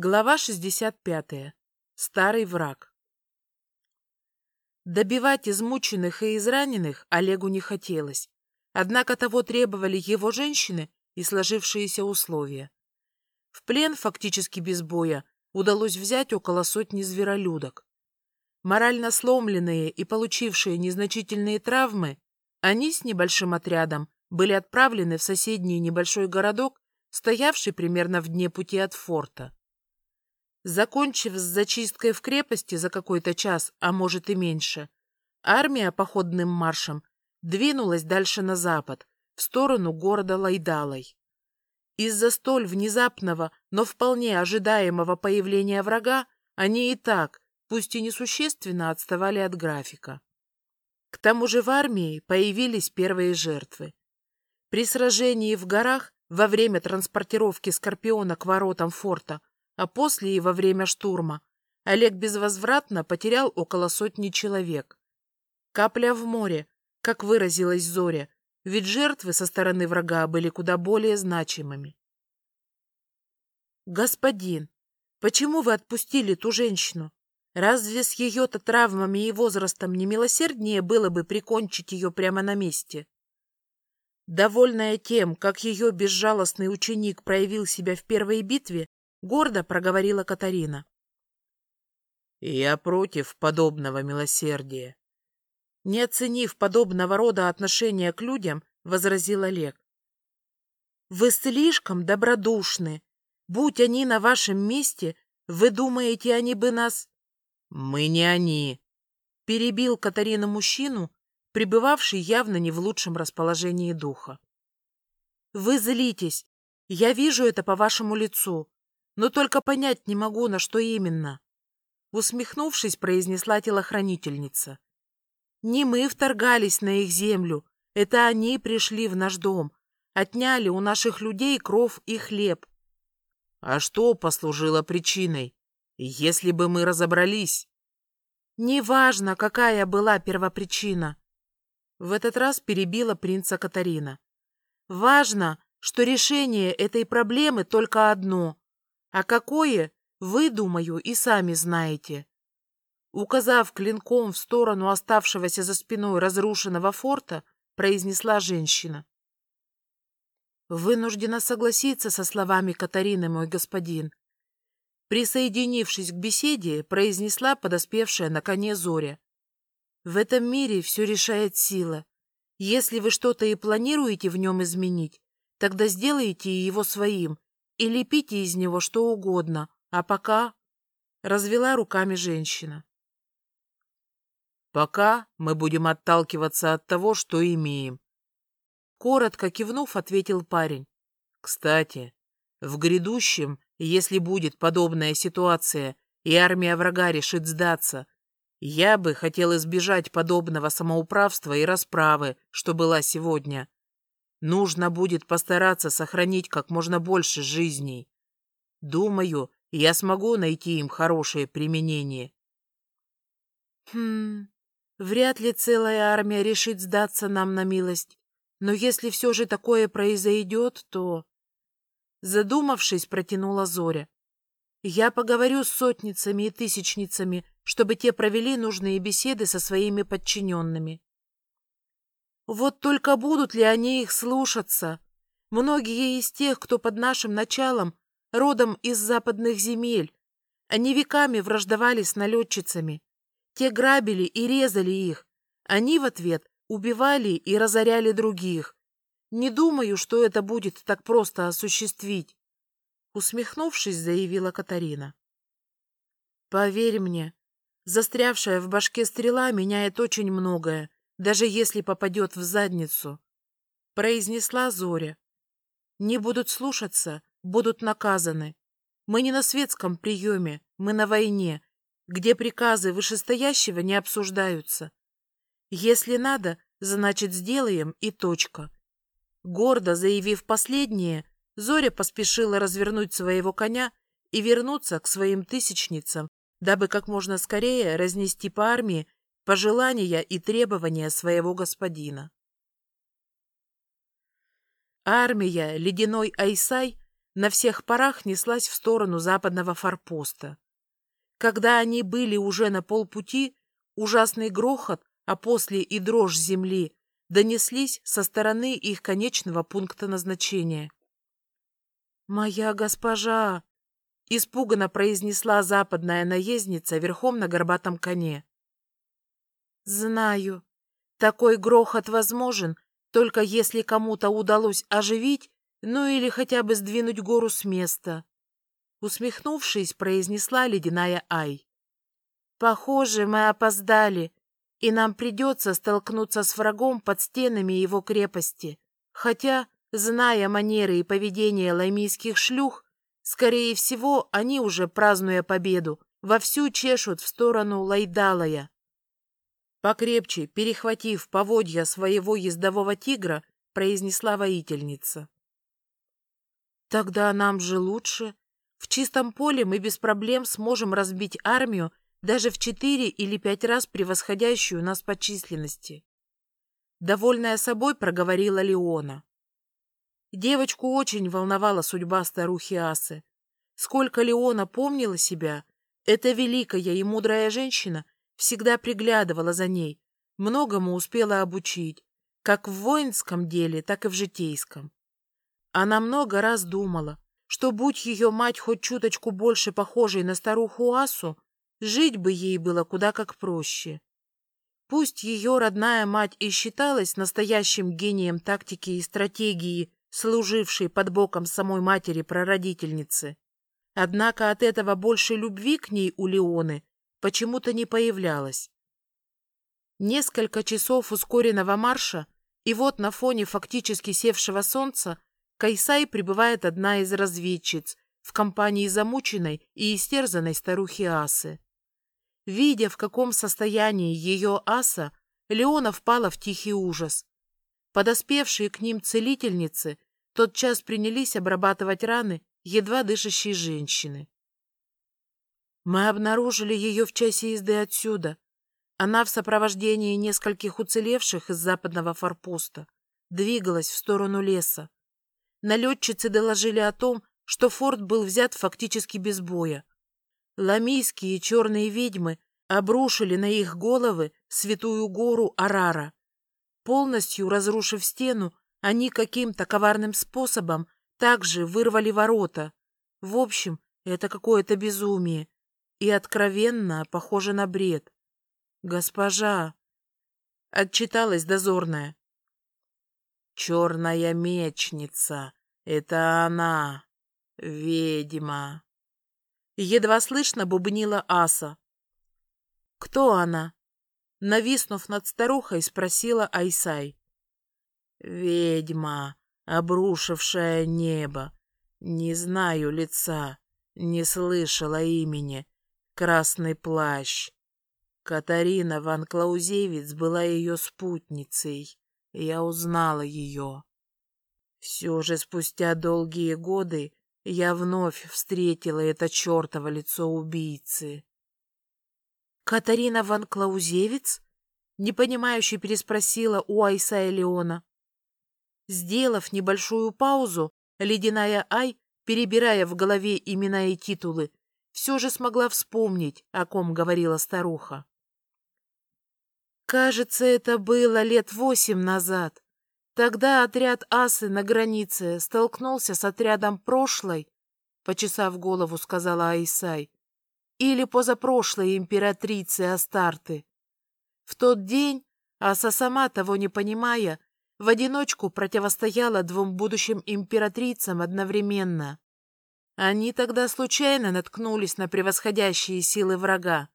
Глава 65. Старый враг. Добивать измученных и израненных Олегу не хотелось, однако того требовали его женщины и сложившиеся условия. В плен, фактически без боя, удалось взять около сотни зверолюдок. Морально сломленные и получившие незначительные травмы, они с небольшим отрядом были отправлены в соседний небольшой городок, стоявший примерно в дне пути от форта. Закончив с зачисткой в крепости за какой-то час, а может и меньше, армия походным маршем двинулась дальше на запад, в сторону города Лайдалой. Из-за столь внезапного, но вполне ожидаемого появления врага они и так, пусть и несущественно, отставали от графика. К тому же в армии появились первые жертвы. При сражении в горах во время транспортировки Скорпиона к воротам форта а после и во время штурма Олег безвозвратно потерял около сотни человек. Капля в море, как выразилась Зоря, ведь жертвы со стороны врага были куда более значимыми. «Господин, почему вы отпустили ту женщину? Разве с ее-то травмами и возрастом не милосерднее было бы прикончить ее прямо на месте?» Довольная тем, как ее безжалостный ученик проявил себя в первой битве, — гордо проговорила Катарина. «Я против подобного милосердия». Не оценив подобного рода отношения к людям, возразил Олег. «Вы слишком добродушны. Будь они на вашем месте, вы думаете, они бы нас...» «Мы не они», — перебил Катарина мужчину, пребывавший явно не в лучшем расположении духа. «Вы злитесь. Я вижу это по вашему лицу но только понять не могу, на что именно. Усмехнувшись, произнесла телохранительница. Не мы вторгались на их землю, это они пришли в наш дом, отняли у наших людей кров и хлеб. А что послужило причиной, если бы мы разобрались? Неважно, какая была первопричина. В этот раз перебила принца Катарина. Важно, что решение этой проблемы только одно а какое, вы, думаю, и сами знаете. Указав клинком в сторону оставшегося за спиной разрушенного форта, произнесла женщина. Вынуждена согласиться со словами Катарины, мой господин. Присоединившись к беседе, произнесла подоспевшая на коне Зоря. В этом мире все решает сила. Если вы что-то и планируете в нем изменить, тогда сделайте его своим и лепите из него что угодно, а пока...» — развела руками женщина. «Пока мы будем отталкиваться от того, что имеем», — коротко кивнув, ответил парень. «Кстати, в грядущем, если будет подобная ситуация, и армия врага решит сдаться, я бы хотел избежать подобного самоуправства и расправы, что была сегодня. Нужно будет постараться сохранить как можно больше жизней. Думаю, я смогу найти им хорошее применение. Хм, вряд ли целая армия решит сдаться нам на милость. Но если все же такое произойдет, то... Задумавшись, протянула Зоря. Я поговорю с сотницами и тысячницами, чтобы те провели нужные беседы со своими подчиненными. Вот только будут ли они их слушаться? Многие из тех, кто под нашим началом, родом из западных земель, они веками враждовали с налетчицами. Те грабили и резали их. Они в ответ убивали и разоряли других. Не думаю, что это будет так просто осуществить. Усмехнувшись, заявила Катарина. Поверь мне, застрявшая в башке стрела меняет очень многое даже если попадет в задницу, — произнесла Зоря. Не будут слушаться, будут наказаны. Мы не на светском приеме, мы на войне, где приказы вышестоящего не обсуждаются. Если надо, значит, сделаем и точка. Гордо заявив последнее, Зоря поспешила развернуть своего коня и вернуться к своим тысячницам, дабы как можно скорее разнести по армии пожелания и требования своего господина. Армия Ледяной Айсай на всех парах неслась в сторону западного форпоста. Когда они были уже на полпути, ужасный грохот, а после и дрожь земли донеслись со стороны их конечного пункта назначения. «Моя госпожа!» — испуганно произнесла западная наездница верхом на горбатом коне. «Знаю. Такой грохот возможен, только если кому-то удалось оживить ну или хотя бы сдвинуть гору с места. Усмехнувшись, произнесла ледяная Ай. Похоже, мы опоздали, и нам придется столкнуться с врагом под стенами его крепости. Хотя, зная манеры и поведение лаймийских шлюх, скорее всего, они уже, празднуя победу, вовсю чешут в сторону Лайдалая. Покрепче, перехватив поводья своего ездового тигра, произнесла воительница. Тогда нам же лучше. В чистом поле мы без проблем сможем разбить армию даже в четыре или пять раз превосходящую нас по численности. Довольная собой проговорила Леона. Девочку очень волновала судьба старухи Асы. Сколько Леона помнила себя, эта великая и мудрая женщина всегда приглядывала за ней, многому успела обучить, как в воинском деле, так и в житейском. Она много раз думала, что, будь ее мать хоть чуточку больше похожей на старуху Асу, жить бы ей было куда как проще. Пусть ее родная мать и считалась настоящим гением тактики и стратегии, служившей под боком самой матери-прародительницы, однако от этого больше любви к ней у Леоны почему-то не появлялось. Несколько часов ускоренного марша, и вот на фоне фактически севшего солнца Кайсай прибывает одна из разведчиц в компании замученной и истерзанной старухи Асы. Видя, в каком состоянии ее Аса, Леона впала в тихий ужас. Подоспевшие к ним целительницы тотчас принялись обрабатывать раны едва дышащей женщины. Мы обнаружили ее в часе езды отсюда. Она в сопровождении нескольких уцелевших из западного форпоста двигалась в сторону леса. Налетчицы доложили о том, что форт был взят фактически без боя. Ламийские черные ведьмы обрушили на их головы святую гору Арара. Полностью разрушив стену, они каким-то коварным способом также вырвали ворота. В общем, это какое-то безумие и откровенно похоже на бред. «Госпожа!» — отчиталась дозорная. Черная мечница. Это она. Ведьма. Едва слышно бубнила Аса. Кто она? Нависнув над старухой, спросила Айсай. Ведьма, обрушившая небо. Не знаю лица, не слышала имени. Красный плащ. Катарина Ван Клаузевиц была ее спутницей. Я узнала ее. Все же спустя долгие годы я вновь встретила это чертово лицо убийцы. «Катарина Ван Клаузевиц?» — непонимающе переспросила у Айса Леона. Сделав небольшую паузу, ледяная Ай, перебирая в голове имена и титулы, все же смогла вспомнить, о ком говорила старуха. Кажется, это было лет восемь назад. Тогда отряд асы на границе столкнулся с отрядом прошлой, почесав голову, сказала Айсай, или позапрошлой императрицы Астарты. В тот день аса сама того не понимая, в одиночку противостояла двум будущим императрицам одновременно. Они тогда случайно наткнулись на превосходящие силы врага.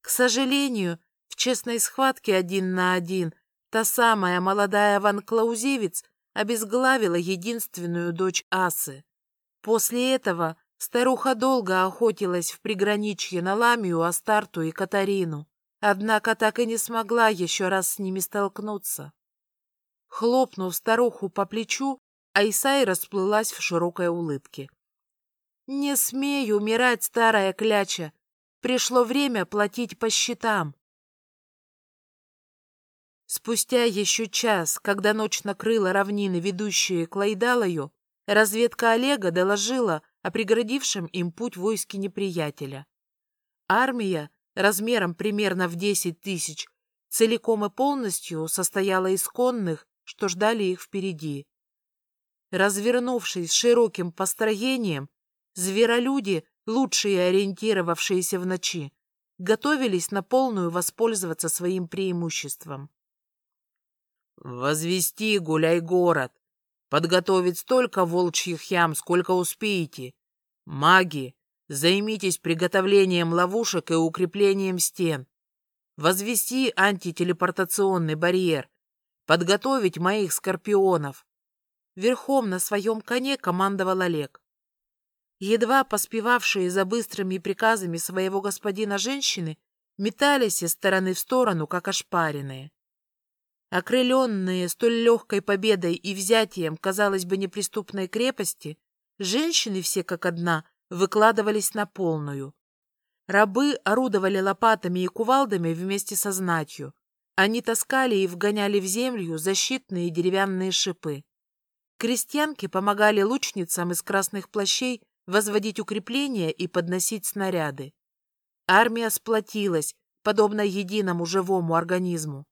К сожалению, в честной схватке один на один та самая молодая Ван Клаузевиц обезглавила единственную дочь Асы. После этого старуха долго охотилась в приграничье на Ламию, Астарту и Катарину, однако так и не смогла еще раз с ними столкнуться. Хлопнув старуху по плечу, Айсай расплылась в широкой улыбке. «Не смей умирать, старая кляча! Пришло время платить по счетам!» Спустя еще час, когда ночь накрыла равнины, ведущие к Лайдалаю, разведка Олега доложила о преградившем им путь войске неприятеля. Армия размером примерно в 10 тысяч целиком и полностью состояла из конных, что ждали их впереди. Развернувшись широким построением, зверолюди, лучшие ориентировавшиеся в ночи, готовились на полную воспользоваться своим преимуществом. «Возвести гуляй-город! Подготовить столько волчьих ям, сколько успеете! Маги, займитесь приготовлением ловушек и укреплением стен! Возвести антителепортационный барьер! Подготовить моих скорпионов! Верхом на своем коне командовал Олег. Едва поспевавшие за быстрыми приказами своего господина женщины метались из стороны в сторону, как ошпаренные. Окрыленные столь легкой победой и взятием, казалось бы, неприступной крепости, женщины все как одна выкладывались на полную. Рабы орудовали лопатами и кувалдами вместе со знатью. Они таскали и вгоняли в землю защитные деревянные шипы. Крестьянки помогали лучницам из красных плащей возводить укрепления и подносить снаряды. Армия сплотилась, подобно единому живому организму.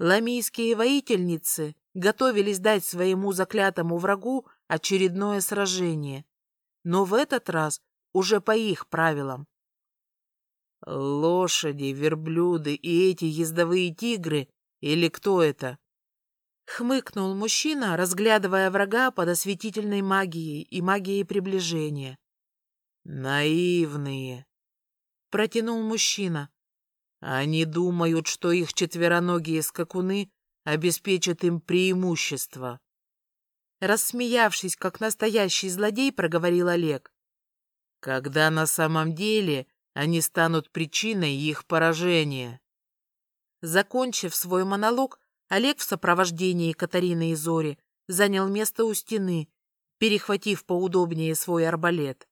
Ламийские воительницы готовились дать своему заклятому врагу очередное сражение, но в этот раз уже по их правилам. Лошади, верблюды и эти ездовые тигры, или кто это? Хмыкнул мужчина, разглядывая врага под осветительной магией и магией приближения. «Наивные!» — протянул мужчина. «Они думают, что их четвероногие скакуны обеспечат им преимущество». Рассмеявшись, как настоящий злодей, проговорил Олег. «Когда на самом деле они станут причиной их поражения». Закончив свой монолог, Олег в сопровождении Катарины и Зори занял место у стены, перехватив поудобнее свой арбалет.